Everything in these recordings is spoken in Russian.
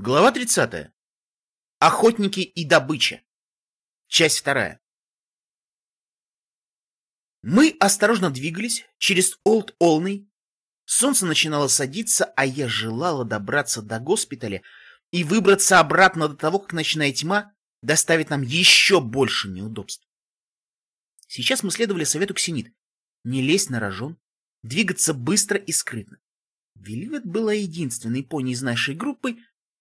Глава 30. Охотники и добыча. Часть вторая. Мы осторожно двигались через Олд Олный. Солнце начинало садиться, а я желала добраться до госпиталя и выбраться обратно до того, как ночная тьма доставит нам еще больше неудобств. Сейчас мы следовали совету Ксенит. Не лезть на рожон, двигаться быстро и скрытно. Веливет была единственной пони из нашей группы,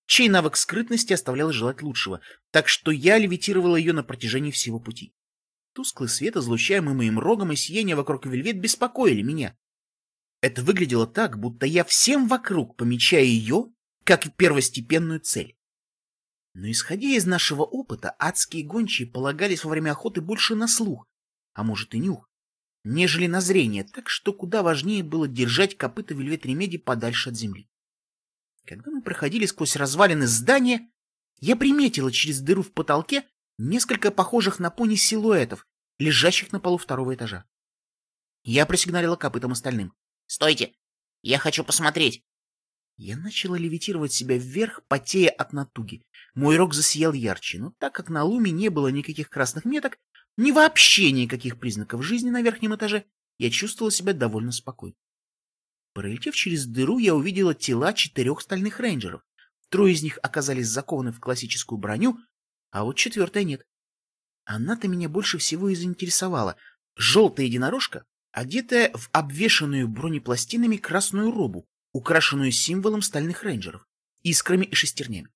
чей навык скрытности оставлял желать лучшего, так что я левитировала ее на протяжении всего пути. Тусклый свет, излучаемый моим рогом и сияние вокруг Вельвет, беспокоили меня. Это выглядело так, будто я всем вокруг помечаю ее как первостепенную цель. Но исходя из нашего опыта, адские гончие полагались во время охоты больше на слух, а может и нюх, нежели на зрение, так что куда важнее было держать копыта Вельвет Ремеди подальше от земли. Когда мы проходили сквозь развалины здания, я приметила через дыру в потолке несколько похожих на пони силуэтов, лежащих на полу второго этажа. Я просигналила копытом остальным. «Стойте! Я хочу посмотреть!» Я начала левитировать себя вверх, потея от натуги. Мой рог засиял ярче, но так как на луме не было никаких красных меток, ни вообще никаких признаков жизни на верхнем этаже, я чувствовала себя довольно спокойно. Пролетев через дыру, я увидела тела четырех стальных рейнджеров. Трое из них оказались закованы в классическую броню, а вот четвертая нет. Она-то меня больше всего и заинтересовала. Желтая единорожка, одетая в обвешанную бронепластинами красную робу, украшенную символом стальных рейнджеров, искрами и шестернями.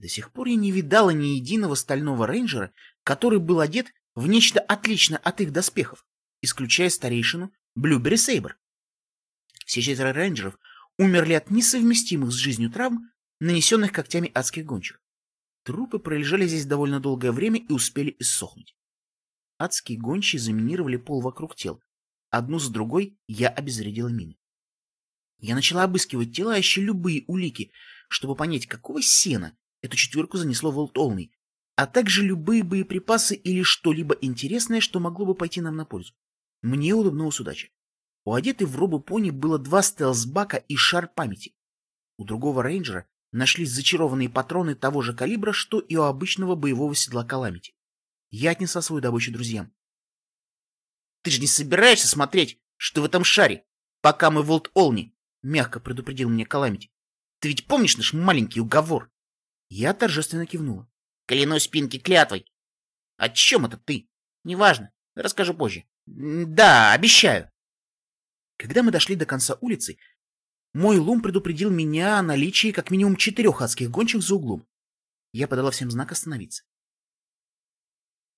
До сих пор я не видала ни единого стального рейнджера, который был одет в нечто отличное от их доспехов, исключая старейшину Блюбери Сейбр. Все четверо рейнджеров умерли от несовместимых с жизнью травм, нанесенных когтями адских гончих. Трупы пролежали здесь довольно долгое время и успели иссохнуть. Адские гончие заминировали пол вокруг тел. Одну за другой я обезвредила мины. Я начала обыскивать тела, ища любые улики, чтобы понять, какого сена эту четверку занесло в Олд-Олный, а также любые боеприпасы или что-либо интересное, что могло бы пойти нам на пользу. Мне улыбнулась удача. У одетой в робу пони было два стелс-бака и шар памяти. У другого рейнджера нашлись зачарованные патроны того же калибра, что и у обычного боевого седла Каламити. Я отнесла свою добычу друзьям. — Ты же не собираешься смотреть, что в этом шаре, пока мы в Олд-Олни? — мягко предупредил меня Каламити. — Ты ведь помнишь наш маленький уговор? Я торжественно кивнула. — Клянусь спинки клятвой. — О чем это ты? — Неважно, расскажу позже. — Да, обещаю. Когда мы дошли до конца улицы, мой лум предупредил меня о наличии как минимум четырех адских гончих за углом. Я подала всем знак остановиться.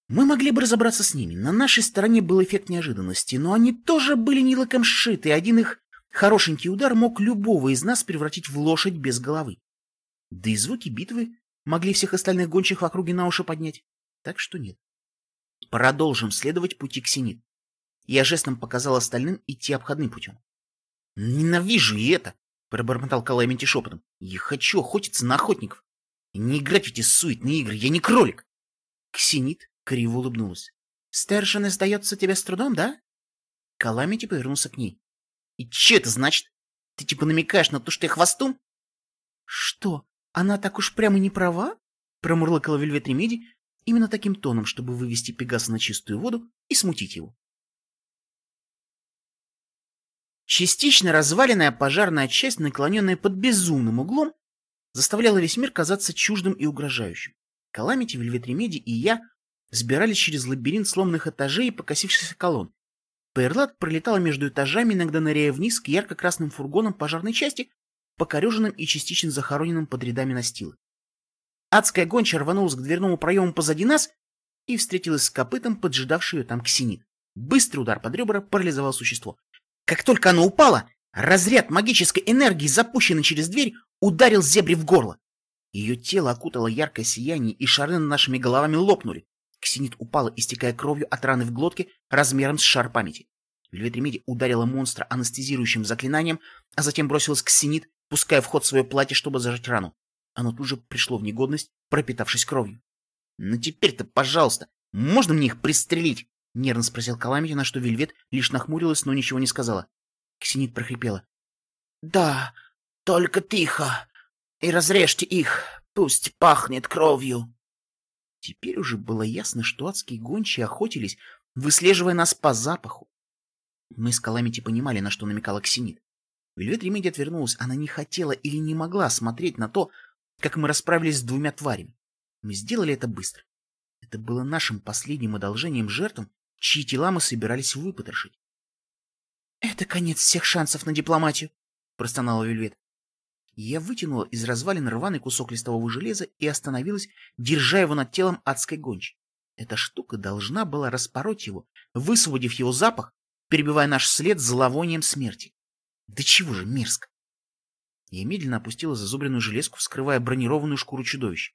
Мы могли бы разобраться с ними. На нашей стороне был эффект неожиданности, но они тоже были не лаком сшиты, один их хорошенький удар мог любого из нас превратить в лошадь без головы. Да и звуки битвы могли всех остальных гончих в округе на уши поднять. Так что нет. Продолжим следовать пути к Синит. Я жестом показал остальным идти обходным путем. «Ненавижу и это!» — пробормотал Каламити шепотом. «Я хочу охотиться на охотников. Не играть в эти суетные игры, я не кролик!» Ксенит криво улыбнулась. «Старшина сдается тебе с трудом, да?» Каламити повернулся к ней. «И че это значит? Ты типа намекаешь на то, что я хвостун?» «Что, она так уж прямо не права?» Промурлыкала Вельвет Ремеди именно таким тоном, чтобы вывести Пегаса на чистую воду и смутить его. Частично разваленная пожарная часть, наклоненная под безумным углом, заставляла весь мир казаться чуждым и угрожающим. Каламити, Вельвет Ремеди и я сбирались через лабиринт сломанных этажей и покосившихся колонн. Перлат пролетала между этажами, иногда ныряя вниз к ярко-красным фургонам пожарной части, покореженным и частично захороненным под рядами настила. Адская гонча рванулась к дверному проему позади нас и встретилась с копытом, поджидавшей там ксенит. Быстрый удар под ребра парализовал существо. Как только оно упало, разряд магической энергии, запущенный через дверь, ударил зебре в горло. Ее тело окутало яркое сияние, и шары над нашими головами лопнули. Ксенит упала, истекая кровью от раны в глотке размером с шар памяти. Вельвет Ремеди ударила монстра анестезирующим заклинанием, а затем бросилась к Ксенит, пуская в ход свое платье, чтобы зажать рану. Оно тут же пришло в негодность, пропитавшись кровью. — Ну теперь-то, пожалуйста, можно мне их пристрелить? — нервно спросил Каламити, на что Вельвет лишь нахмурилась, но ничего не сказала. Ксенит прохрипела. — Да, только тихо. и разрежьте их, пусть пахнет кровью. Теперь уже было ясно, что адские гончие охотились, выслеживая нас по запаху. Мы с Каламити понимали, на что намекала Ксенит. Вельвет Ремеди отвернулась, она не хотела или не могла смотреть на то, как мы расправились с двумя тварями. Мы сделали это быстро. Это было нашим последним одолжением жертвам, чьи тела мы собирались выпотрошить. — Это конец всех шансов на дипломатию, — простонала Вельвет. Я вытянула из развалин рваный кусок листового железа и остановилась, держа его над телом адской гончей. Эта штука должна была распороть его, высвободив его запах, перебивая наш след зловонием смерти. Да чего же мерзко! Я медленно опустила зазубренную железку, вскрывая бронированную шкуру чудовища.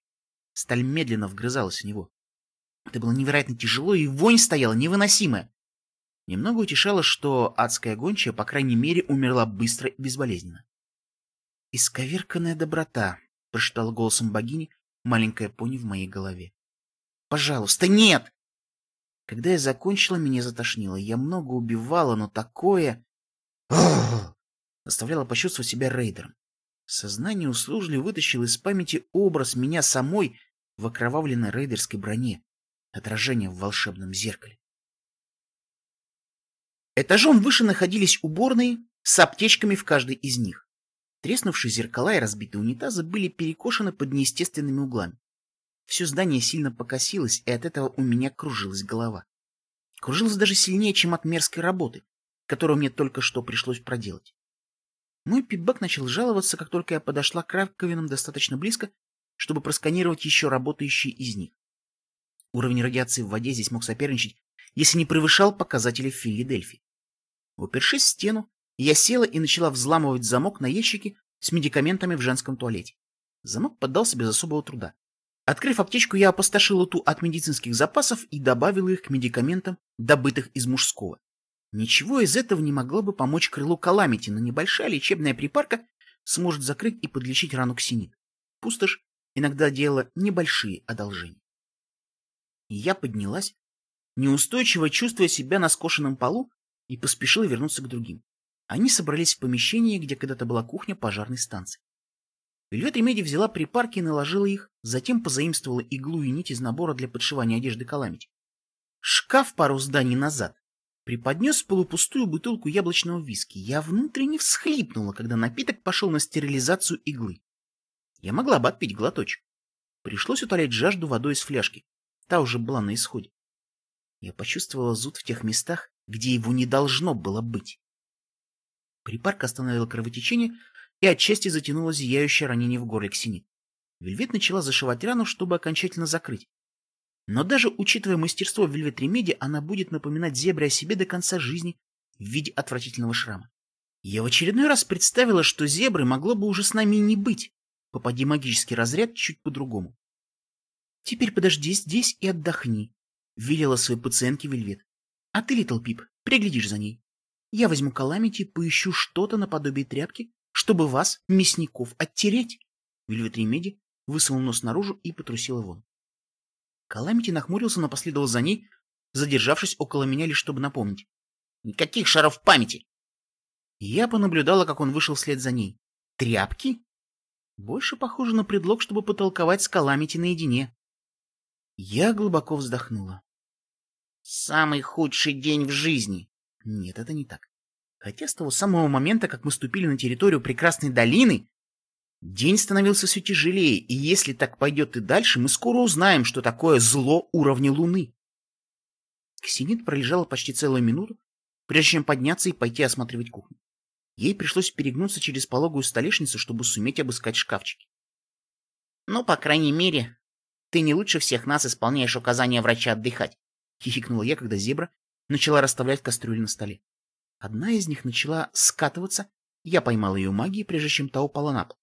Сталь медленно вгрызалась в него. Это было невероятно тяжело, и вонь стояла невыносимая. Немного утешало, что адская гончая, по крайней мере, умерла быстро и безболезненно. «Исковерканная доброта», — прошептала голосом богини маленькая пони в моей голове. «Пожалуйста, нет!» Когда я закончила, меня затошнило. Я много убивала, но такое... Заставляло почувствовать себя рейдером. Сознание услужливо вытащило из памяти образ меня самой в окровавленной рейдерской броне, отражение в волшебном зеркале. Этажом выше находились уборные с аптечками в каждой из них. Треснувшие зеркала и разбитые унитазы были перекошены под неестественными углами. Все здание сильно покосилось, и от этого у меня кружилась голова. Кружилась даже сильнее, чем от мерзкой работы, которую мне только что пришлось проделать. Мой питбэк начал жаловаться, как только я подошла к раковинам достаточно близко, чтобы просканировать еще работающие из них. Уровень радиации в воде здесь мог соперничать, если не превышал показатели в Филадельфии. Упершись в стену, я села и начала взламывать замок на ящике с медикаментами в женском туалете. Замок поддался без особого труда. Открыв аптечку, я опустошила ту от медицинских запасов и добавила их к медикаментам, добытых из мужского. Ничего из этого не могло бы помочь крылу Каламити, но небольшая лечебная припарка сможет закрыть и подлечить рану ксенит. Пустошь иногда делала небольшие одолжения. Я поднялась, неустойчиво чувствуя себя на скошенном полу, и поспешила вернуться к другим. Они собрались в помещении, где когда-то была кухня пожарной станции. Вельвет Ремеди взяла припарки и наложила их, затем позаимствовала иглу и нить из набора для подшивания одежды Каламити. Шкаф пару зданий назад преподнес полупустую бутылку яблочного виски. Я внутренне всхлипнула, когда напиток пошел на стерилизацию иглы. Я могла бы отпить глоточек. Пришлось утолять жажду водой из фляжки. Та уже была на исходе. Я почувствовала зуд в тех местах, где его не должно было быть. Припарка остановила кровотечение, и отчасти затянуло зияющее ранение в горле Ксени. Вельвет начала зашивать рану, чтобы окончательно закрыть. Но даже учитывая мастерство Вельвет Ремеди, она будет напоминать зебре о себе до конца жизни в виде отвратительного шрама. Я в очередной раз представила, что зебры могло бы уже с нами и не быть, попади магический разряд чуть по-другому. «Теперь подожди здесь и отдохни», — велела своей пациентке Вельвет. «А ты, Литл Пип, приглядишь за ней. Я возьму Каламити, поищу что-то наподобие тряпки, чтобы вас, мясников, оттереть. Вельвет Ремеди высунула нос наружу и потрусил вон. Каламити нахмурился, но последовал за ней, задержавшись около меня лишь чтобы напомнить. «Никаких шаров памяти!» Я понаблюдала, как он вышел вслед за ней. «Тряпки?» Больше похоже на предлог, чтобы потолковать с Каламити наедине. Я глубоко вздохнула. «Самый худший день в жизни!» Нет, это не так. Хотя с того самого момента, как мы ступили на территорию прекрасной долины, день становился все тяжелее, и если так пойдет и дальше, мы скоро узнаем, что такое зло уровня Луны. Ксенит пролежала почти целую минуту, прежде чем подняться и пойти осматривать кухню. Ей пришлось перегнуться через пологую столешницу, чтобы суметь обыскать шкафчики. — Ну, по крайней мере, ты не лучше всех нас исполняешь указания врача отдыхать, — хихикнула я, когда зебра начала расставлять кастрюли на столе. Одна из них начала скатываться, я поймал ее магией, прежде чем та упала на пол.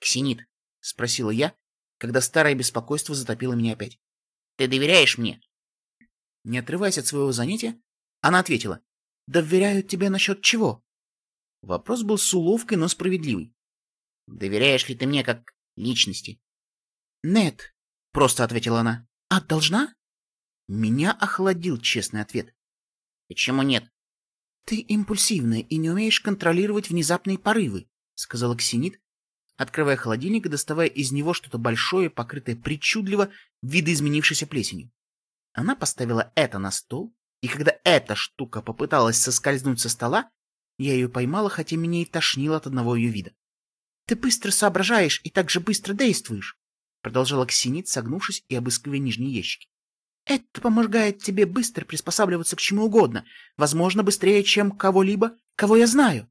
«Ксенит», — спросила я, когда старое беспокойство затопило меня опять. «Ты доверяешь мне?» Не отрываясь от своего занятия, она ответила. «Доверяют тебе насчет чего?» Вопрос был с уловкой, но справедливый. «Доверяешь ли ты мне как личности?» «Нет», — просто ответила она. «А должна?» Меня охладил честный ответ. «Почему нет?» «Ты импульсивная и не умеешь контролировать внезапные порывы», — сказала Ксенит, открывая холодильник и доставая из него что-то большое, покрытое причудливо видоизменившейся плесенью. Она поставила это на стол, и когда эта штука попыталась соскользнуть со стола, я ее поймала, хотя меня и тошнило от одного ее вида. — Ты быстро соображаешь и так же быстро действуешь, — продолжала Ксенит, согнувшись и обыскивая нижние ящики. — Это помогает тебе быстро приспосабливаться к чему угодно, возможно, быстрее, чем кого-либо, кого я знаю.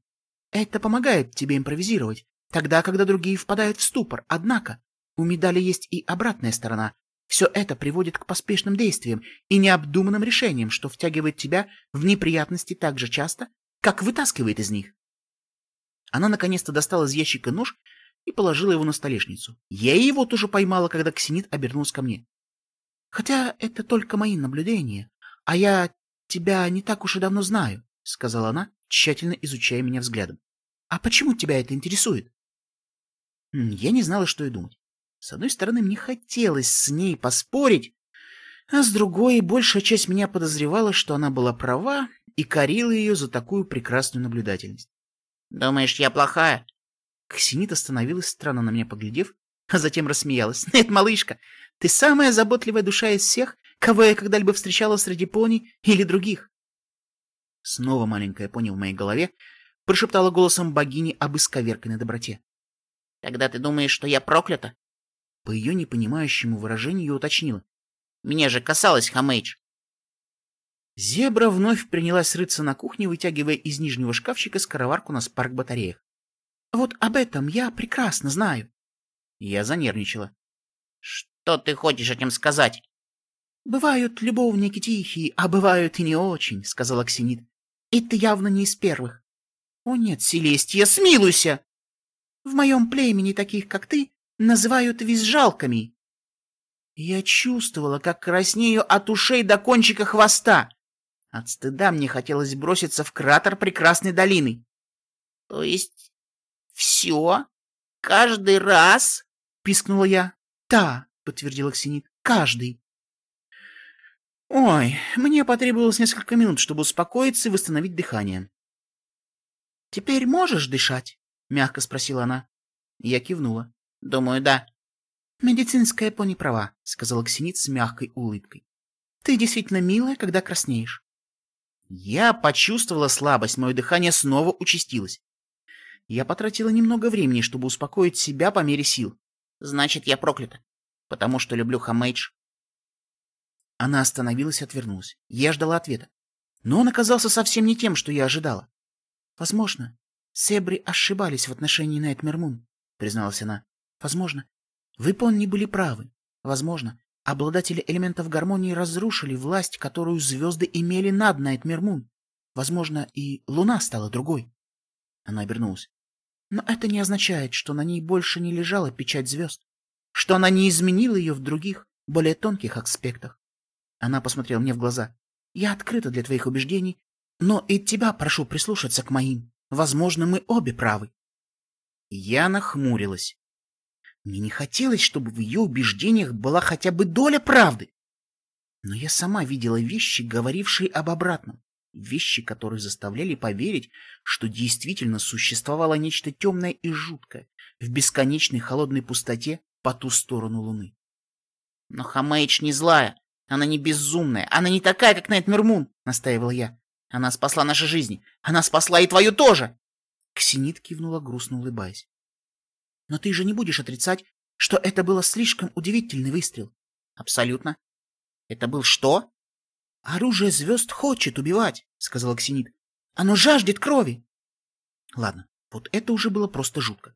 Это помогает тебе импровизировать, тогда, когда другие впадают в ступор. Однако у медали есть и обратная сторона. Все это приводит к поспешным действиям и необдуманным решениям, что втягивает тебя в неприятности так же часто, как вытаскивает из них. Она наконец-то достала из ящика нож и положила его на столешницу. Я его тоже поймала, когда Ксенит обернулся ко мне. Хотя это только мои наблюдения, а я тебя не так уж и давно знаю, — сказала она, тщательно изучая меня взглядом. — А почему тебя это интересует? Я не знала, что и думать. С одной стороны, мне хотелось с ней поспорить, а с другой, большая часть меня подозревала, что она была права и корила ее за такую прекрасную наблюдательность. «Думаешь, я плохая?» Ксенит остановилась, странно на меня поглядев, а затем рассмеялась. «Нет, малышка, ты самая заботливая душа из всех, кого я когда-либо встречала среди пони или других». Снова маленькая пони в моей голове прошептала голосом богини об исковерканной доброте. «Тогда ты думаешь, что я проклята?» По ее непонимающему выражению уточнила. «Меня же касалась Хамейдж». Зебра вновь принялась рыться на кухне, вытягивая из нижнего шкафчика скороварку на спарк-батареях. «Вот об этом я прекрасно знаю». Я занервничала. «Что ты хочешь этим сказать?» «Бывают любовники тихие, а бывают и не очень», — сказала Ксенит. «И ты явно не из первых». «О нет, Селестия, смилуйся!» «В моем племени таких, как ты, называют визжалками». Я чувствовала, как краснею от ушей до кончика хвоста. От стыда мне хотелось броситься в кратер прекрасной долины. — То есть все? Каждый раз? — пискнула я. — Да, — подтвердила Ксенит, — каждый. Ой, мне потребовалось несколько минут, чтобы успокоиться и восстановить дыхание. — Теперь можешь дышать? — мягко спросила она. Я кивнула. — Думаю, да. — Медицинская пони права, — сказала Ксенит с мягкой улыбкой. — Ты действительно милая, когда краснеешь. Я почувствовала слабость, мое дыхание снова участилось. Я потратила немного времени, чтобы успокоить себя по мере сил. Значит, я проклята, потому что люблю Хамейдж. Она остановилась и отвернулась. Я ждала ответа. Но он оказался совсем не тем, что я ожидала. Возможно, Себри ошибались в отношении Найтмермун, призналась она. Возможно, вы, Понни, были правы. Возможно, Обладатели элементов гармонии разрушили власть, которую звезды имели над Найтмермун. Возможно, и луна стала другой. Она обернулась. Но это не означает, что на ней больше не лежала печать звезд, что она не изменила ее в других, более тонких аспектах. Она посмотрела мне в глаза. Я открыта для твоих убеждений, но и тебя прошу прислушаться к моим. Возможно, мы обе правы. Я нахмурилась. Мне не хотелось, чтобы в ее убеждениях была хотя бы доля правды. Но я сама видела вещи, говорившие об обратном. Вещи, которые заставляли поверить, что действительно существовало нечто темное и жуткое в бесконечной холодной пустоте по ту сторону луны. «Но Хамейдж не злая, она не безумная, она не такая, как Найтмермун», — настаивала я. «Она спасла наши жизни, она спасла и твою тоже!» Ксенит кивнула, грустно улыбаясь. Но ты же не будешь отрицать, что это было слишком удивительный выстрел. Абсолютно. Это был что? Оружие звезд хочет убивать, сказал Ксенит. Оно жаждет крови. Ладно, вот это уже было просто жутко.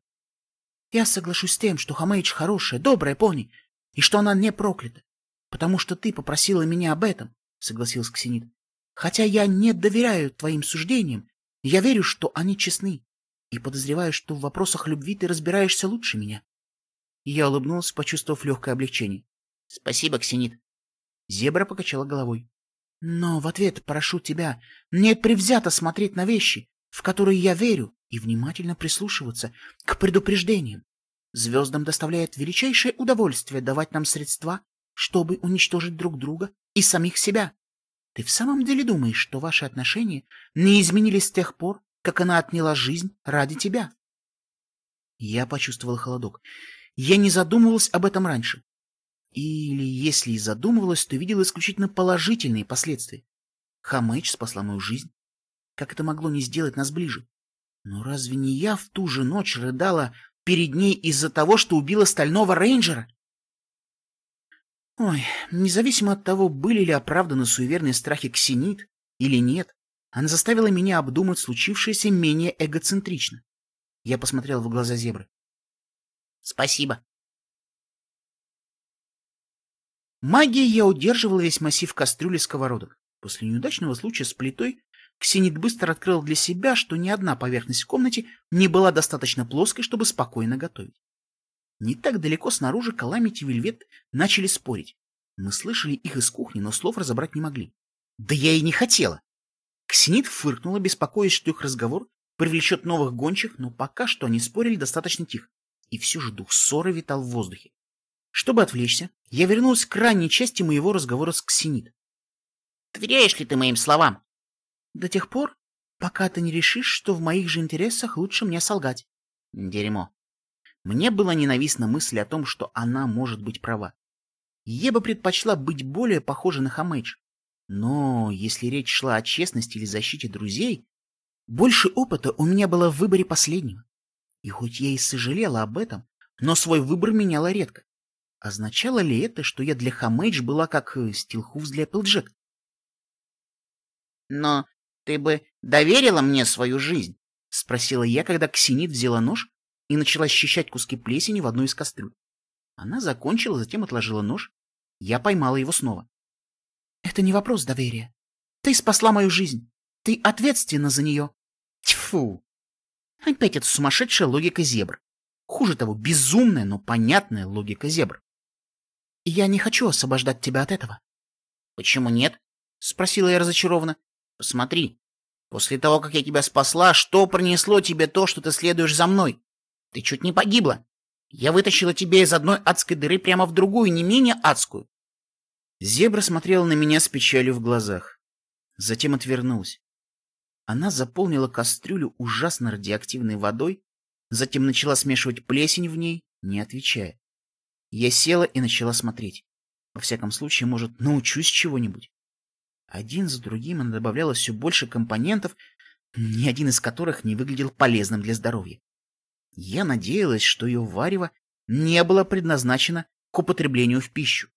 Я соглашусь с тем, что Хамейдж хорошая, добрая пони, и что она не проклята, потому что ты попросила меня об этом, согласился Ксенит. Хотя я не доверяю твоим суждениям, я верю, что они честны и подозреваю, что в вопросах любви ты разбираешься лучше меня. Я улыбнулся, почувствовав легкое облегчение. — Спасибо, Ксенит. Зебра покачала головой. — Но в ответ прошу тебя не предвзято смотреть на вещи, в которые я верю, и внимательно прислушиваться к предупреждениям. Звездам доставляет величайшее удовольствие давать нам средства, чтобы уничтожить друг друга и самих себя. Ты в самом деле думаешь, что ваши отношения не изменились с тех пор, как она отняла жизнь ради тебя. Я почувствовал холодок. Я не задумывалась об этом раньше. Или, если и задумывалась, то видела исключительно положительные последствия. Хамэч спасла мою жизнь. Как это могло не сделать нас ближе? Но разве не я в ту же ночь рыдала перед ней из-за того, что убила стального рейнджера? Ой, независимо от того, были ли оправданы суеверные страхи Ксенит или нет, она заставила меня обдумать случившееся менее эгоцентрично. Я посмотрел в глаза зебры. Спасибо. Магией я удерживал весь массив кастрюли сковородок. После неудачного случая с плитой Ксенит быстро открыл для себя, что ни одна поверхность в комнате не была достаточно плоской, чтобы спокойно готовить. Не так далеко снаружи Каламити и Вельвет начали спорить. Мы слышали их из кухни, но слов разобрать не могли. Да я и не хотела. Ксенит фыркнула, беспокоясь, что их разговор привлечет новых гончих, но пока что они спорили достаточно тихо. И все же дух ссоры витал в воздухе. Чтобы отвлечься, я вернулась к ранней части моего разговора с Ксенит. Доверяешь ли ты моим словам? До тех пор, пока ты не решишь, что в моих же интересах лучше мне солгать. Дерьмо. Мне была ненавистна мысль о том, что она может быть права. Я бы предпочла быть более похожей на Хамэдж. Но если речь шла о честности или защите друзей, больше опыта у меня было в выборе последнего. И хоть я и сожалела об этом, но свой выбор меняла редко. Означало ли это, что я для Хамэдж была как э, Стилхуфс для Эпплджек? Но ты бы доверила мне свою жизнь? — спросила я, когда Ксенит взяла нож и начала счищать куски плесени в одну из кастрюль. Она закончила, затем отложила нож. Я поймала его снова. — Это не вопрос доверия. Ты спасла мою жизнь. Ты ответственна за нее. Тьфу! Опять эта сумасшедшая логика зебр. Хуже того, безумная, но понятная логика зебр. Я не хочу освобождать тебя от этого. — Почему нет? — спросила я разочарованно. — Посмотри. После того, как я тебя спасла, что принесло тебе то, что ты следуешь за мной? Ты чуть не погибла. Я вытащила тебя из одной адской дыры прямо в другую, не менее адскую. Зебра смотрела на меня с печалью в глазах. Затем отвернулась. Она заполнила кастрюлю ужасно радиоактивной водой, затем начала смешивать плесень в ней, не отвечая. Я села и начала смотреть. Во всяком случае, может, научусь чего-нибудь. Один за другим она добавляла все больше компонентов, ни один из которых не выглядел полезным для здоровья. Я надеялась, что ее варево не было предназначено к употреблению в пищу.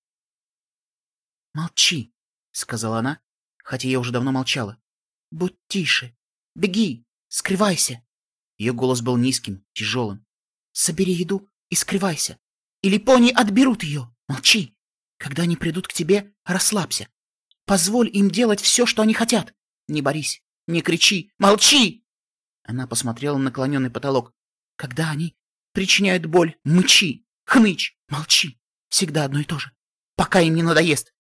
«Молчи», — сказала она, хотя я уже давно молчала. «Будь тише. Беги, скрывайся». Ее голос был низким, тяжелым. «Собери еду и скрывайся. Или пони отберут ее. Молчи. Когда они придут к тебе, расслабься. Позволь им делать все, что они хотят. Не борись, не кричи, молчи!» Она посмотрела на наклоненный потолок. «Когда они причиняют боль, мычи, хнычь, молчи. Всегда одно и то же. Пока им не надоест.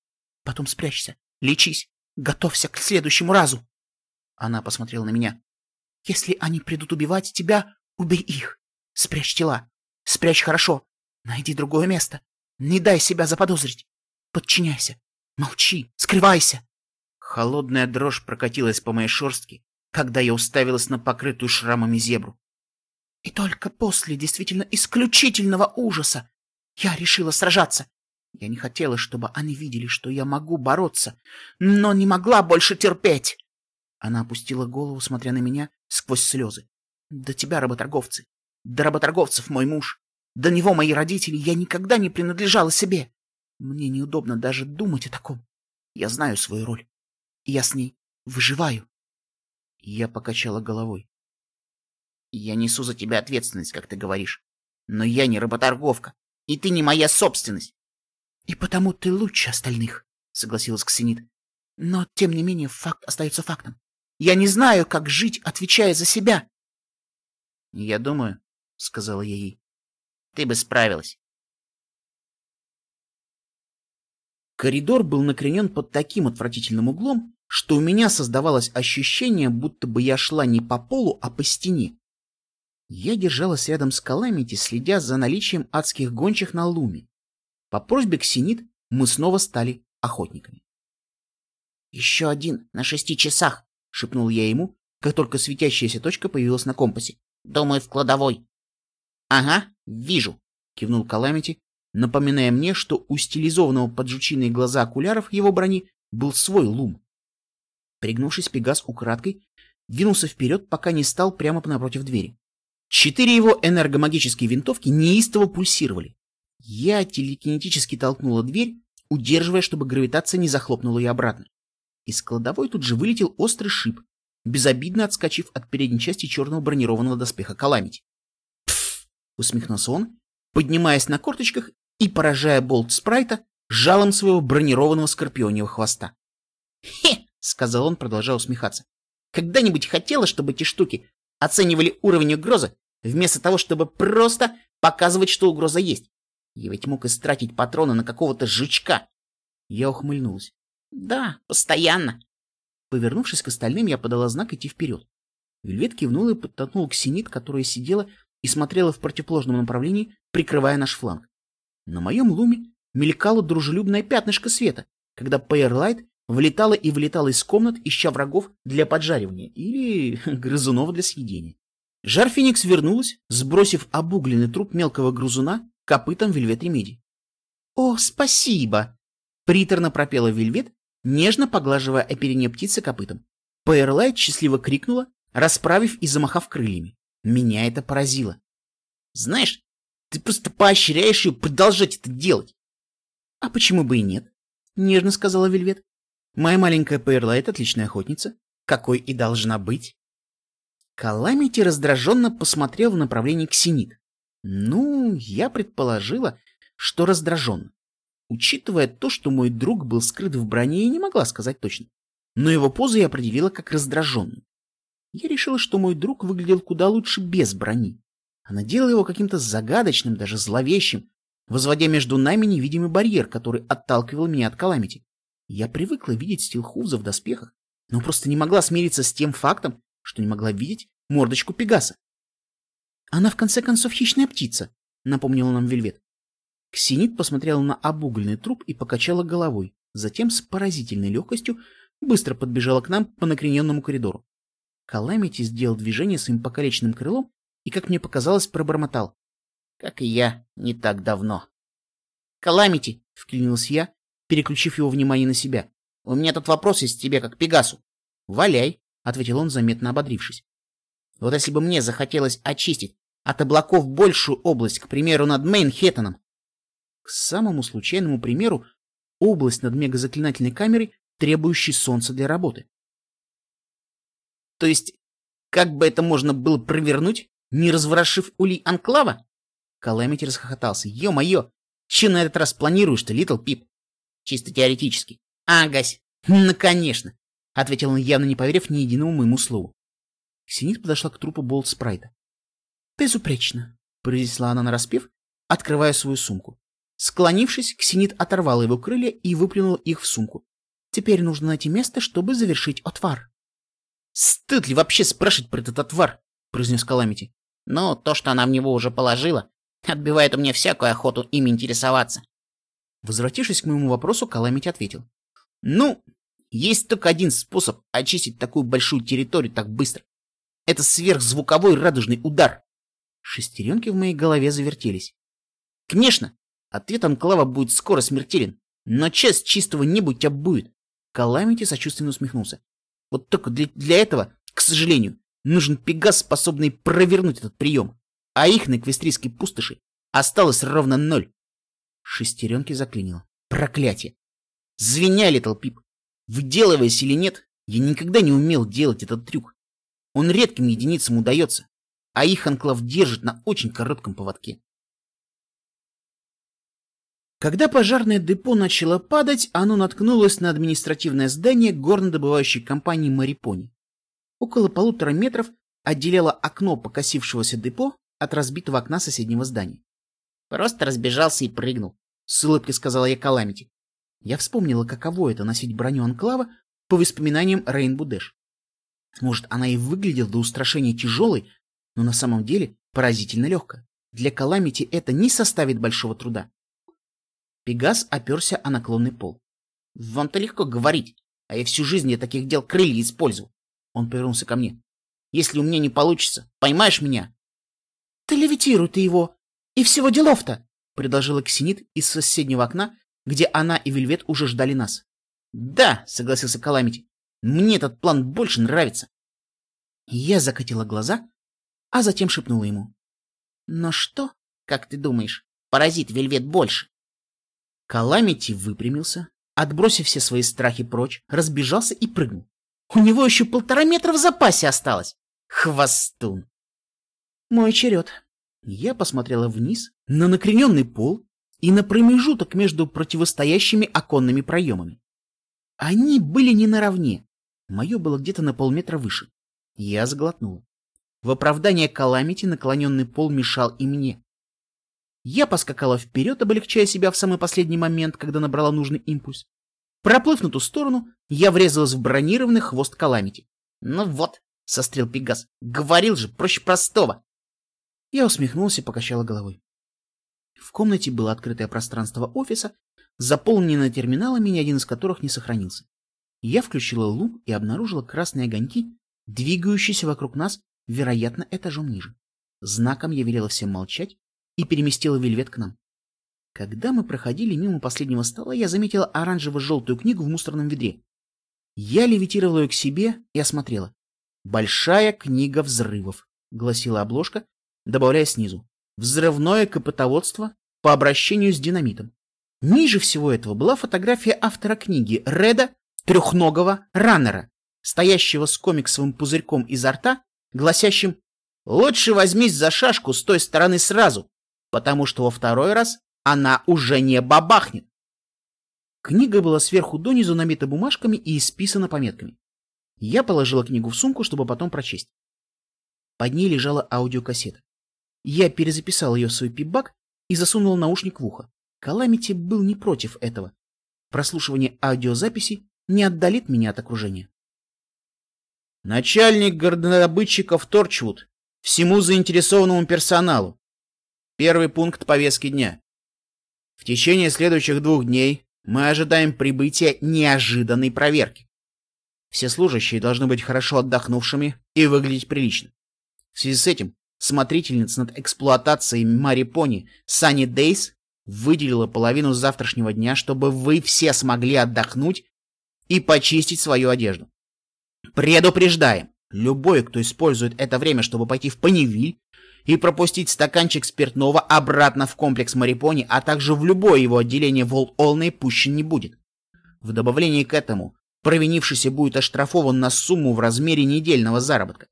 Потом спрячься, лечись, готовься к следующему разу». Она посмотрела на меня. «Если они придут убивать тебя, убей их. Спрячь тела. Спрячь хорошо. Найди другое место. Не дай себя заподозрить. Подчиняйся. Молчи. Скрывайся. Холодная дрожь прокатилась по моей шерстке, когда я уставилась на покрытую шрамами зебру. И только после действительно исключительного ужаса я решила сражаться. Я не хотела, чтобы они видели, что я могу бороться, но не могла больше терпеть. Она опустила голову, смотря на меня сквозь слезы. До тебя, работорговцы. До работорговцев мой муж. До него мои родители, я никогда не принадлежала себе. Мне неудобно даже думать о таком. Я знаю свою роль. Я с ней выживаю. Я покачала головой. Я несу за тебя ответственность, как ты говоришь. Но я не работорговка, и ты не моя собственность. И потому ты лучше остальных, согласилась Ксенит. Но, тем не менее, факт остается фактом. Я не знаю, как жить, отвечая за себя. Я думаю, сказала я ей, ты бы справилась. Коридор был накренен под таким отвратительным углом, что у меня создавалось ощущение, будто бы я шла не по полу, а по стене. Я держалась рядом с Каламити, следя за наличием адских гончих на луме. По просьбе Ксенит мы снова стали охотниками. «Еще один на шести часах», — шепнул я ему, как только светящаяся точка появилась на компасе. «Думаю, в кладовой». Ага, вижу, кивнул Каламити, напоминая мне, что у стилизованного под жучиные глаза окуляров его брони был свой лум. Пригнувшись, Пегас украдкой двинулся вперед, пока не стал прямо напротив двери. Четыре его энергомагические винтовки неистово пульсировали. Я телекинетически толкнула дверь, удерживая, чтобы гравитация не захлопнула ее обратно. Из кладовой тут же вылетел острый шип, безобидно отскочив от передней части черного бронированного доспеха Каламити. Усмехнулся он, поднимаясь на корточках и поражая болт спрайта жалом своего бронированного скорпионьего хвоста. «Хе!» — сказал он, продолжая усмехаться. «Когда-нибудь хотела, чтобы эти штуки оценивали уровень угрозы, вместо того, чтобы просто показывать, что угроза есть? Я ведь мог истратить патроны на какого-то жучка!» Я ухмыльнулась. «Да, постоянно!» Повернувшись к остальным, я подала знак идти вперед. Вельвет кивнул и подтолкнул к Синит, которая сидела и смотрела в противоположном направлении, прикрывая наш фланг. На моем луме мелькало дружелюбное пятнышко света, когда Пейерлайт влетала и вылетала из комнат, ища врагов для поджаривания или грызунов для съедения. Жар Феникс вернулась, сбросив обугленный труп мелкого грызуна к копытам Вельвет Ремеди. «О, спасибо!» — приторно пропела Вельвет, нежно поглаживая оперение птицы копытом. Пейерлайт счастливо крикнула, расправив и замахав крыльями. Меня это поразило. «Знаешь, ты просто поощряешь ее продолжать это делать!» «А почему бы и нет?» — нежно сказала Вельвет. «Моя маленькая Пейерлайт — отличная охотница, какой и должна быть». Каламити раздраженно посмотрел в направлении Ксенит. Ну, я предположила, что раздраженно. Учитывая то, что мой друг был скрыт в броне, я не могла сказать точно. Но его позу я определила как раздраженную. Я решила, что мой друг выглядел куда лучше без брони. Она делала его каким-то загадочным, даже зловещим, возводя между нами невидимый барьер, который отталкивал меня от Каламити. Я привыкла видеть Стилхуза в доспехах, но просто не могла смириться с тем фактом, что не могла видеть мордочку Пегаса. «Она, в конце концов, хищная птица», — напомнила нам Вельвет. Ксенит посмотрела на обугленный труп и покачала головой. Затем с поразительной легкостью быстро подбежала к нам по накрененному коридору. Каламити сделал движение своим покалеченным крылом и, как мне показалось, пробормотал. Как и я, не так давно. «Каламити!» — вклинился я, переключив его внимание на себя. «У меня тут вопрос есть тебе, как Пегасу». «Валяй!» — ответил он, заметно ободрившись. «Вот если бы мне захотелось очистить от облаков большую область, к примеру, над Мейнхеттеном, к самому случайному примеру, область над мегазаклинательной камерой, требующей солнца для работы. То есть, как бы это можно было провернуть, не разворошив улей Анклава? Каламити расхохотался. Ё-моё, че на этот раз планируешь-то, Литл Пип? Чисто теоретически. Агась, ну конечно, ответил он, явно не поверив ни единому моему слову. Ксенит подошла к трупу Болт Спрайта. Безупречно, произнесла она нараспев, открывая свою сумку. Склонившись, Ксенит оторвала его крылья и выплюнула их в сумку. Теперь нужно найти место, чтобы завершить отвар. «Стыд ли вообще спрашивать про этот отвар?» — произнес Каламити. «Но то, что она в него уже положила, отбивает у меня всякую охоту им интересоваться». Возвратившись к моему вопросу, Каламити ответил. «Ну, есть только один способ очистить такую большую территорию так быстро. Это сверхзвуковой радужный удар». Шестеренки в моей голове завертелись. «Конечно, Ответ Анклава будет скоро смертелен. Но часть чистого неба у тебя будет. Каламити сочувственно усмехнулся. Вот только для, для этого, к сожалению, нужен пегас, способный провернуть этот прием. А их на эквестрийской пустоши осталось ровно ноль. Шестеренки заклинило. Проклятие! Звеня, Литл Пип. Выделываясь или нет, я никогда не умел делать этот трюк. Он редким единицам удается, а их анклав держит на очень коротком поводке. Когда пожарное депо начало падать, оно наткнулось на административное здание горнодобывающей компании «Марипони». Около полутора метров отделяло окно покосившегося депо от разбитого окна соседнего здания. «Просто разбежался и прыгнул», — с улыбкой сказала я Каламити. Я вспомнила, каково это носить броню Анклава по воспоминаниям Рейнбу Дэш. Может, она и выглядела до устрашения тяжелой, но на самом деле поразительно легкая. Для Каламити это не составит большого труда. Пегас оперся о наклонный пол. «Вам-то легко говорить, а я всю жизнь для таких дел крылья использовал». Он повернулся ко мне. «Если у меня не получится, поймаешь меня?» Да левитируй ты его, и всего делов-то, предложила Ксенит из соседнего окна, где она и Вельвет уже ждали нас. Да, согласился Каламити, мне этот план больше нравится. Я закатила глаза, а затем шепнула ему. Но что, как ты думаешь, поразит Вельвет больше? Каламити выпрямился, отбросив все свои страхи прочь, разбежался и прыгнул. У него еще полтора метра в запасе осталось. Хвостун. Мой черед. Я посмотрела вниз, на накрененный пол и на промежуток между противостоящими оконными проемами. Они были не наравне. Мое было где-то на полметра выше. Я сглотнула. В оправдание Каламити наклоненный пол мешал и мне. Я поскакала вперед, облегчая себя в самый последний момент, когда набрала нужный импульс. Проплыв на ту сторону, я врезалась в бронированный хвост Каламити. «Ну вот», — сострел Пегас, — «говорил же, проще простого». Я усмехнулся и покачала головой. В комнате было открытое пространство офиса, заполненное терминалами, ни один из которых не сохранился. Я включила луп и обнаружила красные огоньки, двигающиеся вокруг нас, вероятно, этажом ниже. Знаком я велела всем молчать и переместила вельвет к нам. Когда мы проходили мимо последнего стола, я заметила оранжево-желтую книгу в мусорном ведре. Я левитировала ее к себе и осмотрела. «Большая книга взрывов», — гласила обложка, добавляя снизу. «Взрывное копотоводство по обращению с динамитом». Ниже всего этого была фотография автора книги Реда Трехногого Раннера, стоящего с комиксовым пузырьком изо рта, гласящим «Лучше возьмись за шашку с той стороны сразу, потому что во второй раз она уже не бабахнет. Книга была сверху донизу набита бумажками и исписана пометками. Я положила книгу в сумку, чтобы потом прочесть. Под ней лежала аудиокассета. Я перезаписал ее в свой пипбак и засунул наушник в ухо. Каламити был не против этого. Прослушивание аудиозаписи не отдалит меня от окружения. Начальник горнодобытчиков Торчвуд всему заинтересованному персоналу. Первый пункт повестки дня. В течение следующих двух дней мы ожидаем прибытия неожиданной проверки. Все служащие должны быть хорошо отдохнувшими и выглядеть прилично. В связи с этим смотрительница над эксплуатацией Мари Пони Санни Дейс выделила половину завтрашнего дня, чтобы вы все смогли отдохнуть и почистить свою одежду. Предупреждаем, любой, кто использует это время, чтобы пойти в Понивиль и пропустить стаканчик спиртного обратно в комплекс Марипони, а также в любое его отделение Волт Олней пущен не будет. В добавлении к этому, провинившийся будет оштрафован на сумму в размере недельного заработка.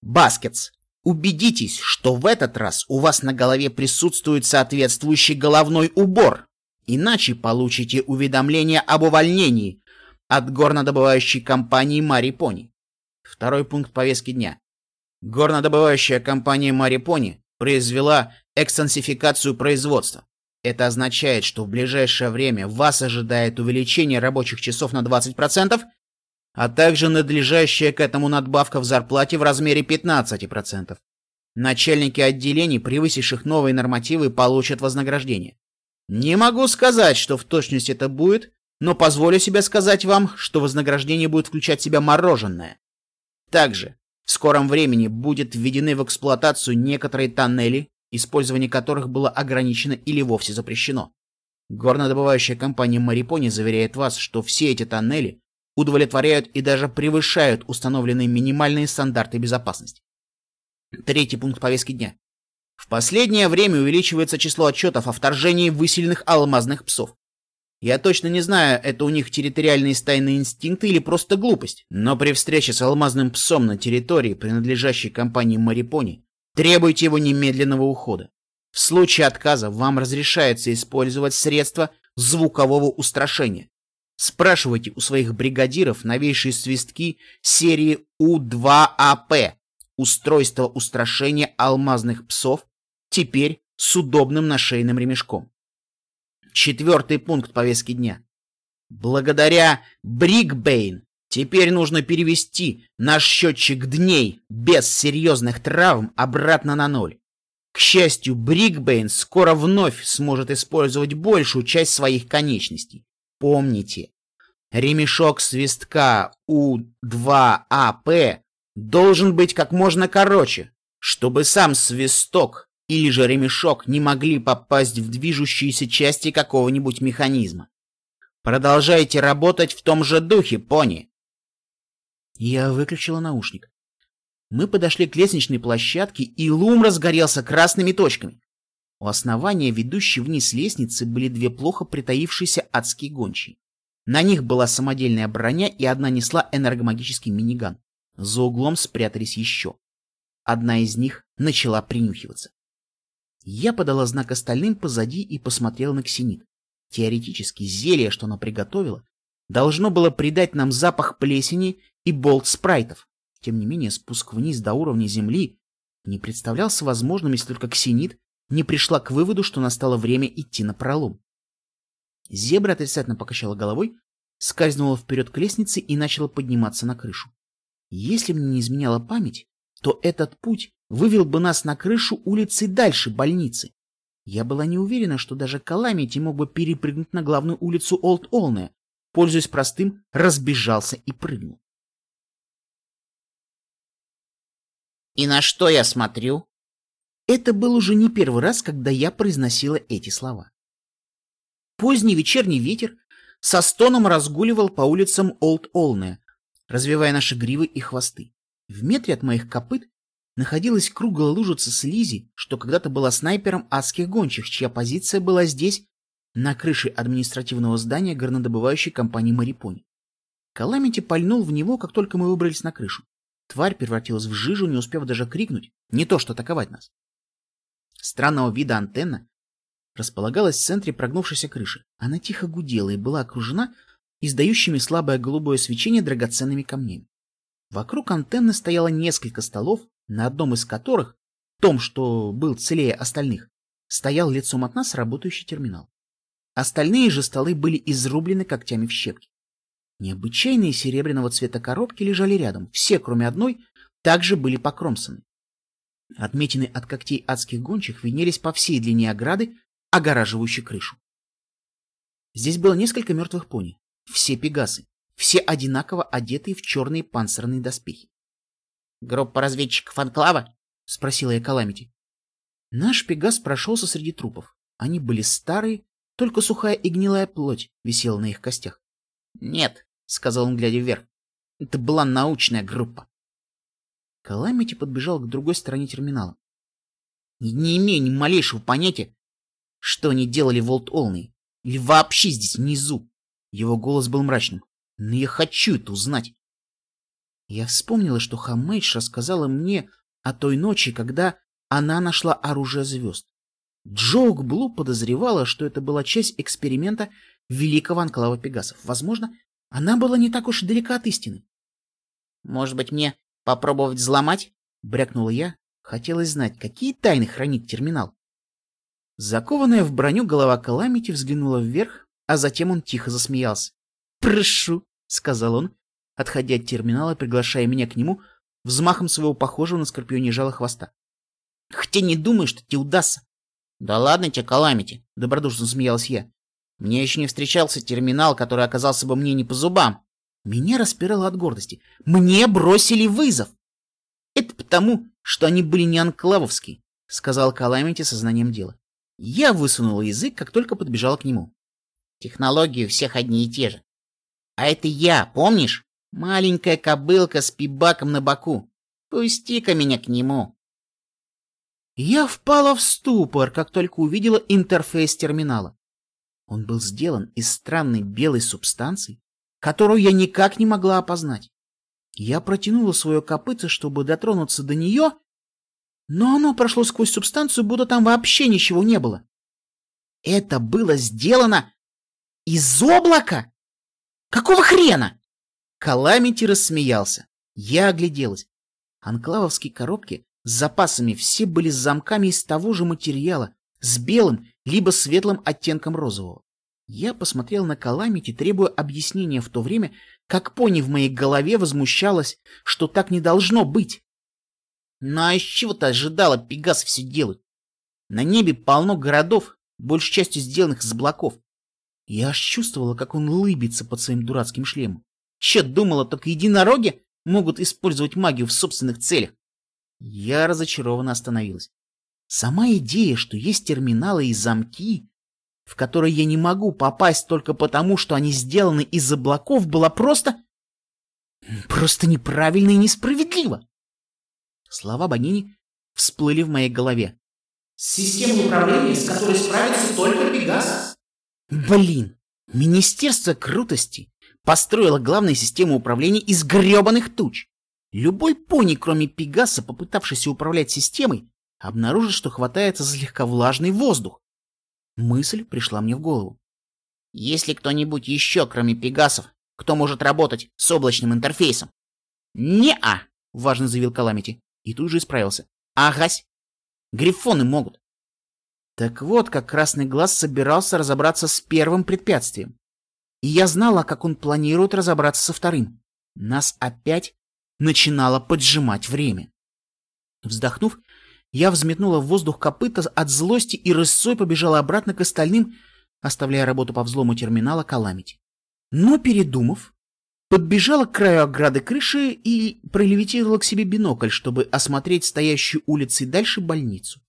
Баскетс, убедитесь, что в этот раз у вас на голове присутствует соответствующий головной убор, иначе получите уведомление об увольнении от горнодобывающей компании Марипони. Второй пункт повестки дня. Горнодобывающая компания Марипони произвела экстенсификацию производства. Это означает, что в ближайшее время вас ожидает увеличение рабочих часов на 20%, а также надлежащая к этому надбавка в зарплате в размере 15%. Начальники отделений, превысивших новые нормативы, получат вознаграждение. Не могу сказать, что в точности это будет, но позволю себе сказать вам, что вознаграждение будет включать в себя мороженое. Также в скором времени будет введены в эксплуатацию некоторые тоннели, использование которых было ограничено или вовсе запрещено. Горнодобывающая компания Марипони заверяет вас, что все эти тоннели удовлетворяют и даже превышают установленные минимальные стандарты безопасности. Третий пункт повестки дня. В последнее время увеличивается число отчетов о вторжении выселенных алмазных псов. Я точно не знаю, это у них территориальные стайные инстинкты или просто глупость, но при встрече с алмазным псом на территории, принадлежащей компании Марипони, требуйте его немедленного ухода. В случае отказа вам разрешается использовать средства звукового устрашения. Спрашивайте у своих бригадиров новейшие свистки серии У-2АП, устройство устрашения алмазных псов, теперь с удобным нашейным ремешком. Четвертый пункт повестки дня. Благодаря Брикбейн теперь нужно перевести наш счетчик дней без серьезных травм обратно на ноль. К счастью, Брикбейн скоро вновь сможет использовать большую часть своих конечностей. Помните, ремешок свистка У2АП должен быть как можно короче, чтобы сам свисток или же ремешок не могли попасть в движущиеся части какого-нибудь механизма. Продолжайте работать в том же духе, пони. Я выключила наушник. Мы подошли к лестничной площадке, и лум разгорелся красными точками. У основания ведущей вниз лестницы были две плохо притаившиеся адские гончие. На них была самодельная броня, и одна несла энергомагический миниган. За углом спрятались еще. Одна из них начала принюхиваться. Я подала знак остальным позади и посмотрела на Ксенит. Теоретически, зелье, что она приготовила, должно было придать нам запах плесени и болт спрайтов. Тем не менее, спуск вниз до уровня земли не представлялся возможным, если только Ксенит не пришла к выводу, что настало время идти на пролом. Зебра отрицательно покачала головой, скользнула вперед к лестнице и начала подниматься на крышу. Если мне не изменяла память, то этот путь вывел бы нас на крышу улицы дальше больницы. Я была не уверена, что даже Каламити мог бы перепрыгнуть на главную улицу Олд Олне, пользуясь простым, разбежался и прыгнул. «И на что я смотрю?» Это был уже не первый раз, когда я произносила эти слова. Поздний вечерний ветер со стоном разгуливал по улицам Олд-Олне, развивая наши гривы и хвосты. В метре от моих копыт находилась круглая лужица слизи, что когда-то была снайпером адских гончих, чья позиция была здесь, на крыше административного здания горнодобывающей компании Марипони. Каламити пальнул в него, как только мы выбрались на крышу. Тварь превратилась в жижу, не успев даже крикнуть, не то что атаковать нас. Странного вида антенна располагалась в центре прогнувшейся крыши. Она тихо гудела и была окружена издающими слабое голубое свечение драгоценными камнями. Вокруг антенны стояло несколько столов, на одном из которых, том, что был целее остальных, стоял лицом от нас работающий терминал. Остальные же столы были изрублены когтями в щепки. Необычайные серебряного цвета коробки лежали рядом, все, кроме одной, также были покромсаны. Отметины от когтей адских гончих виднелись по всей длине ограды, огораживающей крышу. Здесь было несколько мертвых пони, все пегасы, все одинаково одетые в черные панцирные доспехи. — Группа разведчиков Анклава? — спросила я Каламити. Наш пегас прошелся среди трупов. Они были старые, только сухая и гнилая плоть висела на их костях. — Нет, — сказал он, глядя вверх, — это была научная группа. Каламити подбежал к другой стороне терминала. Не имею ни малейшего понятия, что они делали в Олд-Олной, или вообще здесь внизу. Его голос был мрачным. Но я хочу это узнать. Я вспомнила, что Хамейдж рассказала мне о той ночи, когда она нашла оружие звезд. Джоук Блу подозревала, что это была часть эксперимента великого анклава Пегасов. Возможно, она была не так уж далека от истины. Может быть, мне Попробовать взломать? Брякнула я. Хотелось знать, какие тайны хранит терминал. Закованная в броню голова Каламити взглянула вверх, а затем он тихо засмеялся. «Прошу», — сказал он, отходя от терминала, приглашая меня к нему взмахом своего похожего на скорпионе жала хвоста. «Хотя не думаю, что тебе удастся». «Да ладно тебе, Каламити», — добродушно смеялась я. «Мне еще не встречался терминал, который оказался бы мне не по зубам». Меня распирало от гордости. Мне бросили вызов. Это потому, что они были не анклавовские, сказал Каламити сознанием дела. Я высунула язык, как только подбежала к нему. Технологии у всех одни и те же. А это я, помнишь? Маленькая кобылка с пибаком на боку. Пусти-ка меня к нему. Я впала в ступор, как только увидела интерфейс терминала. Он был сделан из странной белой субстанции, которую я никак не могла опознать. Я протянула свое копытце, чтобы дотронуться до нее, но оно прошло сквозь субстанцию, будто там вообще ничего не было. Это было сделано из облака? Какого хрена? Каламити рассмеялся. Я огляделась. Анклавовские коробки с запасами все были с замками из того же материала, с белым либо светлым оттенком розового. Я посмотрел на Каламити, требуя объяснения в то время, как пони в моей голове возмущалась, что так не должно быть. Ну а из чего ты ожидала, Пегас все делает? На небе полно городов, большей частью сделанных из облаков. Я аж чувствовала, как он лыбится под своим дурацким шлемом. Че, думала, только единороги могут использовать магию в собственных целях? Я разочарованно остановилась. Сама идея, что есть терминалы и замки, в которые я не могу попасть только потому, что они сделаны из облаков, была просто... просто неправильно и несправедливо. Слова богини всплыли в моей голове. Система управления, с которой справится только Пегас. Блин, Министерство крутости построило главную систему управления из гребаных туч. Любой пони, кроме Пегаса, попытавшийся управлять системой, обнаружит, что хватается за легковлажный воздух. Мысль пришла мне в голову. Есть ли кто-нибудь еще, кроме Пегасов, кто может работать с облачным интерфейсом? «Не-а!» — важно заявил Каламити. И тут же исправился. «Агась! Грифоны могут!» Так вот, как Красный Глаз собирался разобраться с первым препятствием. И я знала, как он планирует разобраться со вторым. Нас опять начинало поджимать время. Вздохнув, я взметнула в воздух копыта от злости и рысцой побежала обратно к остальным, оставляя работу по взлому терминала Каламити. Но, передумав, подбежала к краю ограды крыши и пролевитировала к себе бинокль, чтобы осмотреть стоящую улицей дальше больницу.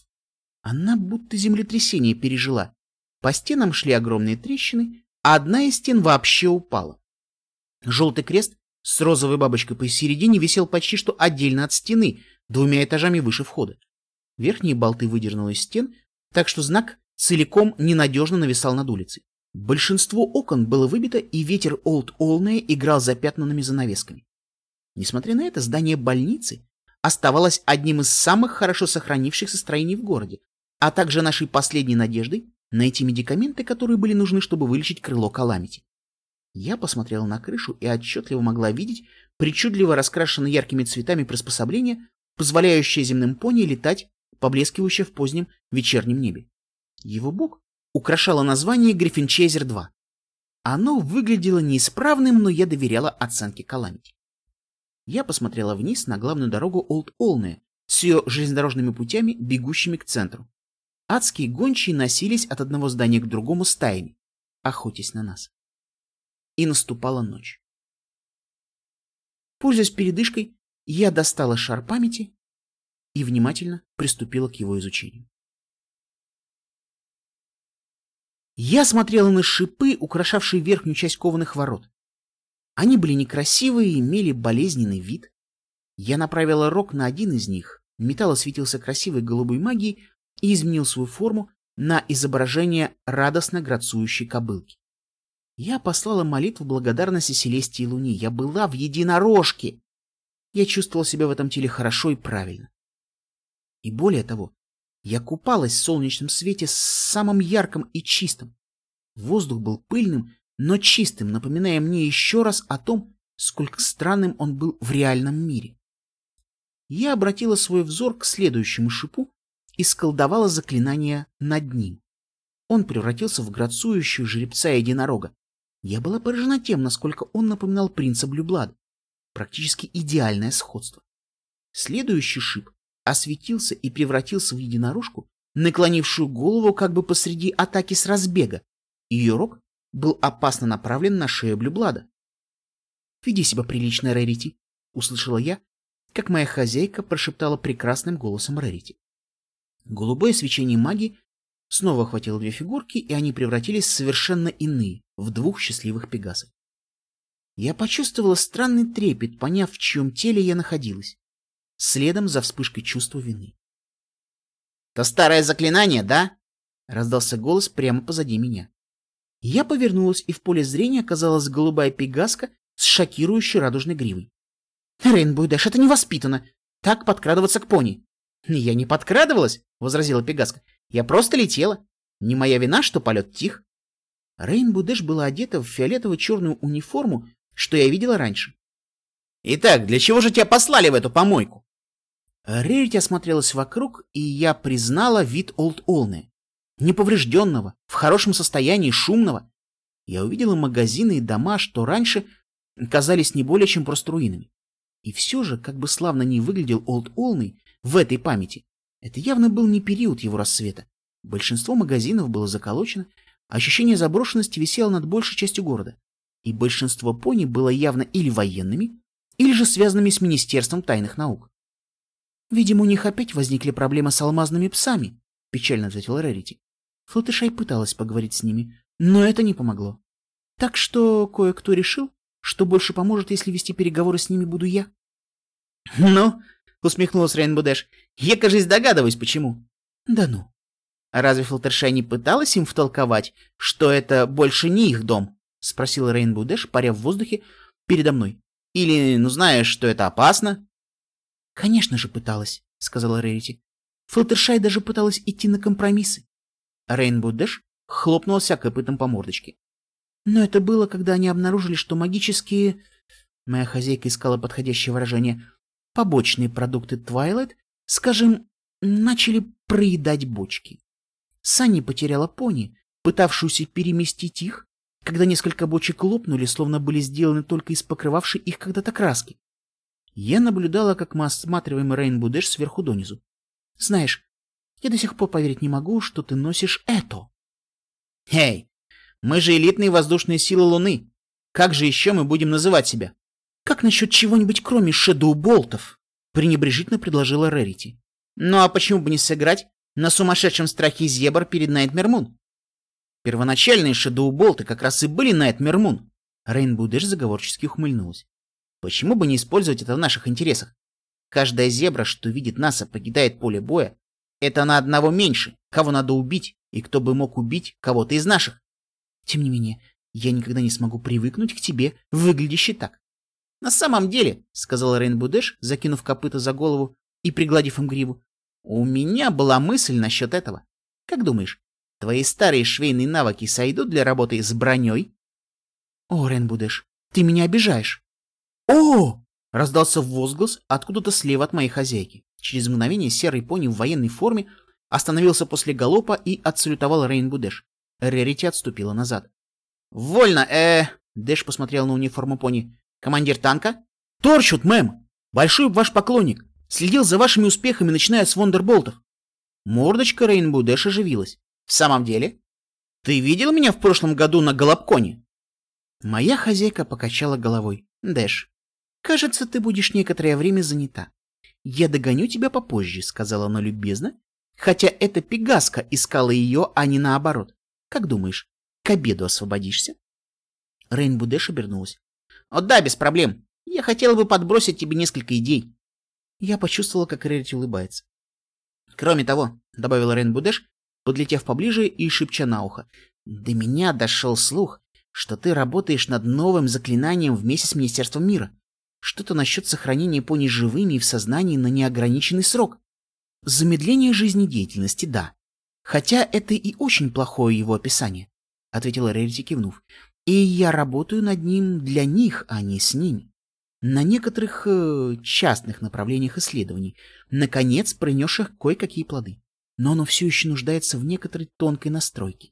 Она будто землетрясение пережила. По стенам шли огромные трещины, одна из стен вообще упала. Желтый крест с розовой бабочкой посередине висел почти что отдельно от стены, двумя этажами выше входа. Верхние болты выдернуло из стен, так что знак целиком ненадежно нависал над улицей. Большинство окон было выбито, и ветер Олд Олнея играл запятнанными занавесками. Несмотря на это, здание больницы оставалось одним из самых хорошо сохранившихся строений в городе, а также нашей последней надеждой найти медикаменты, которые были нужны, чтобы вылечить крыло Каламити. Я посмотрела на крышу и отчетливо могла видеть причудливо раскрашенное яркими цветами приспособление, позволяющее земным пони летать, поблескивающее в позднем вечернем небе. Его бок украшало название Гриффинчезер-2. Оно выглядело неисправным, но я доверяла оценке Каламити. Я посмотрела вниз на главную дорогу Олд-Олне с ее железнодорожными путями, бегущими к центру. Адские гончие носились от одного здания к другому стаями, охотясь на нас. И наступала ночь. Пользуясь передышкой, я достала шар памяти и внимательно приступила к его изучению. Я смотрела на шипы, украшавшие верхнюю часть кованых ворот. Они были некрасивые и имели болезненный вид. Я направила рог на один из них, металл осветился красивой голубой магией, и изменил свою форму на изображение радостно грацующей кобылки. Я послала молитву благодарности Селестии Луне. Я была в единорожке. Я чувствовал себя в этом теле хорошо и правильно. И более того, я купалась в солнечном свете самым ярким и чистым. Воздух был пыльным, но чистым, напоминая мне еще раз о том, сколько странным он был в реальном мире. Я обратила свой взор к следующему шипу, и сколдовала заклинание над ним. Он превратился в грацующую жеребца-единорога. Я была поражена тем, насколько он напоминал принца Блюблада. Практически идеальное сходство. Следующий шип осветился и превратился в единорожку, наклонившую голову как бы посреди атаки с разбега. Ее рог был опасно направлен на шею Блюблада. «Веди себя прилично, Рерити», — услышала я, как моя хозяйка прошептала прекрасным голосом Рерити. Голубое свечение магии снова охватило две фигурки, и они превратились в совершенно иные, в двух счастливых пегасов. Я почувствовала странный трепет, поняв, в чьем теле я находилась, следом за вспышкой чувства вины. «То старое заклинание, да?» — раздался голос прямо позади меня. Я повернулась, и в поле зрения оказалась голубая пегаска с шокирующей радужной гривой. «Рейнбой Дэш, это невоспитанно! Так подкрадываться к пони!» «Я не подкрадывалась», — возразила Пегаска. «Я просто летела. Не моя вина, что полет тих». Рейнбу Дэш была одета в фиолетово-черную униформу, что я видела раньше. «Итак, для чего же тебя послали в эту помойку?» Рерити осмотрелась вокруг, и я признала вид Олд Олны. Неповрежденного, в хорошем состоянии, шумного. Я увидела магазины и дома, что раньше казались не более чем просто руинами. И все же, как бы славно ни выглядел Олд Олный, в этой памяти. Это явно был не период его рассвета. Большинство магазинов было заколочено, ощущение заброшенности висело над большей частью города. И большинство пони было явно или военными, или же связанными с Министерством тайных наук. Видимо, у них опять возникли проблемы с алмазными псами, печально ответила Рерити. Флатышай пыталась поговорить с ними, но это не помогло. Так что кое-кто решил, что больше поможет, если вести переговоры с ними буду я. Ну, усмехнулась Рейнбо Дэш, я, кажется, догадываюсь, почему. Да ну. А разве Флаттершай не пыталась им втолковать, что это больше не их дом? Спросила Рейнбо Дэш, паря в воздухе передо мной. Или, ну знаешь, что это опасно? Конечно же пыталась, сказала Рерити. Флаттершай даже пыталась идти на компромиссы. Рейнбоу Дэш хлопнула себя копытом по мордочке. Но это было, когда они обнаружили, что магические... Моя хозяйка искала подходящее выражение. Побочные продукты Твайлайт, скажем, начали проедать бочки. Санни потеряла пони, пытавшуюся переместить их, когда несколько бочек лопнули, словно были сделаны только из покрывавшей их когда-то краски. Я наблюдала, как мы осматриваем Рейнбоу Дэш сверху донизу. Знаешь, я до сих пор поверить не могу, что ты носишь это. Эй, мы же элитные воздушные силы Луны. Как же еще мы будем называть себя? Как насчет чего-нибудь кроме Шэдоу-болтов? Пренебрежительно предложила Рерити. Ну а почему бы не сыграть на сумасшедшем страхе зебр перед Найтмер Мун? Первоначальные Шэдоу-болты как раз и были Найтмер Мун. Рейнбоу Дэш заговорчески ухмыльнулась. Почему бы не использовать это в наших интересах? Каждая зебра, что видит нас и покидает поле боя, это на одного меньше, кого надо убить, и кто бы мог убить кого-то из наших. Тем не менее, я никогда не смогу привыкнуть к тебе, выглядящей так. — На самом деле, — сказал Рейнбу Дэш, закинув копыта за голову и пригладив им гриву, — у меня была мысль насчет этого. Как думаешь, твои старые швейные навыки сойдут для работы с броней? — О, Рейнбу Дэш, ты меня обижаешь. — О! — раздался возглас откуда-то слева от моей хозяйки. Через мгновение серый пони в военной форме остановился после галопа и отсалютовал Рейнбу Дэш. Рерити отступила назад. «Вольно, э...» Дэш посмотрел на униформу пони. «Командир танка?» «Торчут, мэм! Большой ваш поклонник. Следил за вашими успехами, начиная с Вондерболтов». Мордочка Рейнбу Дэш оживилась. «В самом деле? Ты видел меня в прошлом году на Голубконе?» Моя хозяйка покачала головой. «Дэш, кажется, ты будешь некоторое время занята. Я догоню тебя попозже», — сказала она любезно, хотя эта пегаска искала ее, а не наоборот. Как думаешь, к обеду освободишься? Рейнбу Дэш обернулась. О, да, без проблем. Я хотела бы подбросить тебе несколько идей. Я почувствовала, как Рерити улыбается. Кроме того, добавила Рейнбу Дэш, подлетев поближе и шепча на ухо, до меня дошел слух, что ты работаешь над новым заклинанием вместе с Министерством мира. Что-то насчет сохранения пони живыми и в сознании на неограниченный срок. Замедление жизнедеятельности, да. Хотя это и очень плохое его описание, — ответила Рерити, кивнув. И я работаю над ним для них, а не с ними. На некоторых э, частных направлениях исследований, наконец, принесших кое-какие плоды. Но оно все еще нуждается в некоторой тонкой настройке.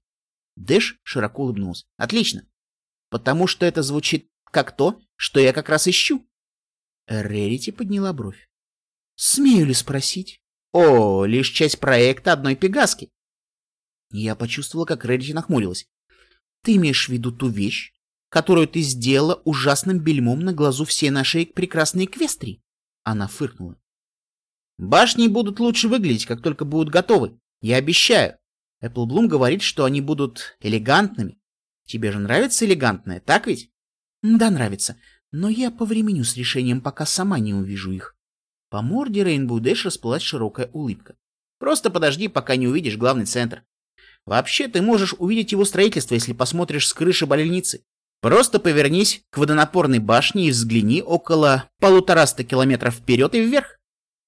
Дэш широко улыбнулся. Отлично. Потому что это звучит как то, что я как раз ищу. Рерити подняла бровь. Смею ли спросить? О, лишь часть проекта одной пегаски. Я почувствовала, как Редди нахмурилась. «Ты имеешь в виду ту вещь, которую ты сделала ужасным бельмом на глазу всей нашей прекрасной Эквестрии?» Она фыркнула. «Башни будут лучше выглядеть, как только будут готовы. Я обещаю. Эпплблум говорит, что они будут элегантными. Тебе же нравится элегантное, так ведь?» «Да, нравится. Но я повременю с решением, пока сама не увижу их». По морде Рейнбоу Дэш расплылась широкая улыбка. «Просто подожди, пока не увидишь главный центр. Вообще, ты можешь увидеть его строительство, если посмотришь с крыши больницы. Просто повернись к водонапорной башне и взгляни около полутораста километров вперед и вверх.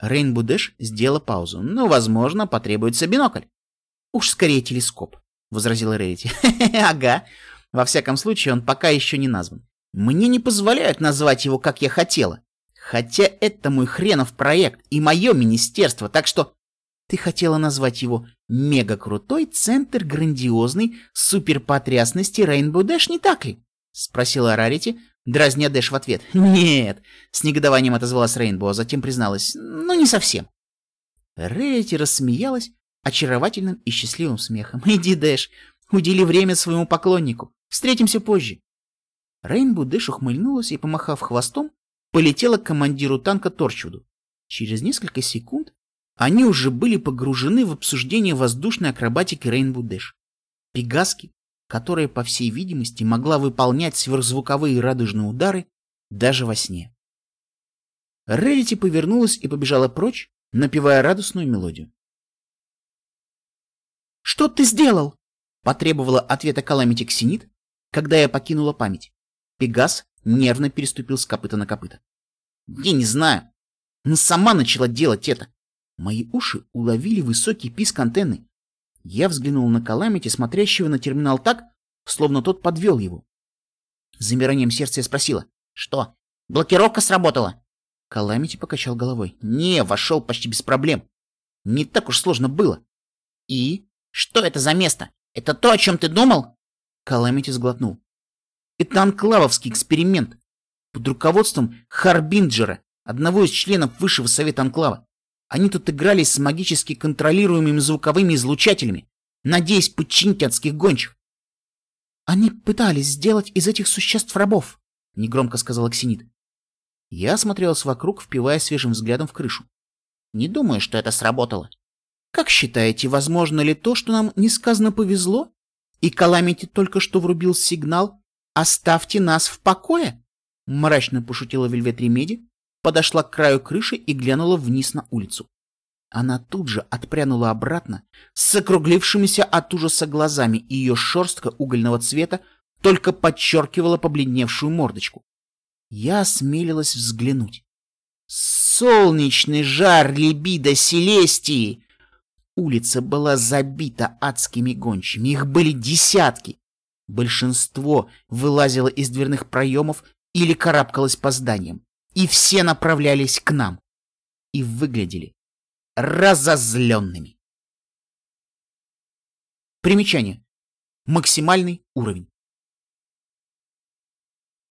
Рейнбу Дэш сделала паузу. Ну, возможно, потребуется бинокль. Уж скорее телескоп, возразила Рейти. Ага. Во всяком случае, он пока еще не назван. Мне не позволяют назвать его, как я хотела. Хотя это мой хренов проект и мое министерство, так что... Ты хотела назвать его «Мега-крутой центр грандиозной суперпотрясности Рейнбоу Дэш», не так ли? — спросила Рарити, дразня Дэш в ответ. «Нет», — с негодованием отозвалась Рейнбоу, а затем призналась. «Ну, не совсем». Рарити рассмеялась очаровательным и счастливым смехом. «Иди, Дэш, удели время своему поклоннику. Встретимся позже». Рейнбоу Дэш ухмыльнулась и, помахав хвостом, полетела к командиру танка Торчуду. Через несколько секунд они уже были погружены в обсуждение воздушной акробатики Рейнбоу Дэш. Пегаски, которая, по всей видимости, могла выполнять сверхзвуковые радужные удары даже во сне. Рерити повернулась и побежала прочь, напевая радостную мелодию. «Что ты сделал?» — потребовала ответа Каламити Ксенит, когда я покинула память. Пегас нервно переступил с копыта на копыта. «Я не знаю, но сама начала делать это. Мои уши уловили высокий писк антенны. Я взглянул на Каламити, смотрящего на терминал так, словно тот подвел его. Замиранием сердца я спросила. «Что, блокировка сработала?» Каламити покачал головой. «Не, вошел почти без проблем. Не так уж сложно было». «И? Что это за место? Это то, о чем ты думал?» Каламити сглотнул. «Это анклавовский эксперимент под руководством Харбинджера, одного из членов Высшего Совета Анклава. Они тут игрались с магически контролируемыми звуковыми излучателями, надеясь подчинить адских гончих. «Они пытались сделать из этих существ рабов», — негромко сказал Ксенит. Я осмотрелась вокруг, впивая свежим взглядом в крышу. Не думаю, что это сработало. Как считаете, возможно ли то, что нам несказанно повезло? И Каламити только что врубил сигнал «Оставьте нас в покое»? Мрачно пошутила Вельвет Ремеди, подошла к краю крыши и глянула вниз на улицу. Она тут же отпрянула обратно с округлившимися от ужаса глазами, и ее шерстка угольного цвета только подчеркивала побледневшую мордочку. Я осмелилась взглянуть. Солнечный жар либидо Селестии! Улица была забита адскими гончими, их были десятки. Большинство вылазило из дверных проемов или карабкалось по зданиям и все направлялись к нам и выглядели разозленными. Примечание. Максимальный уровень.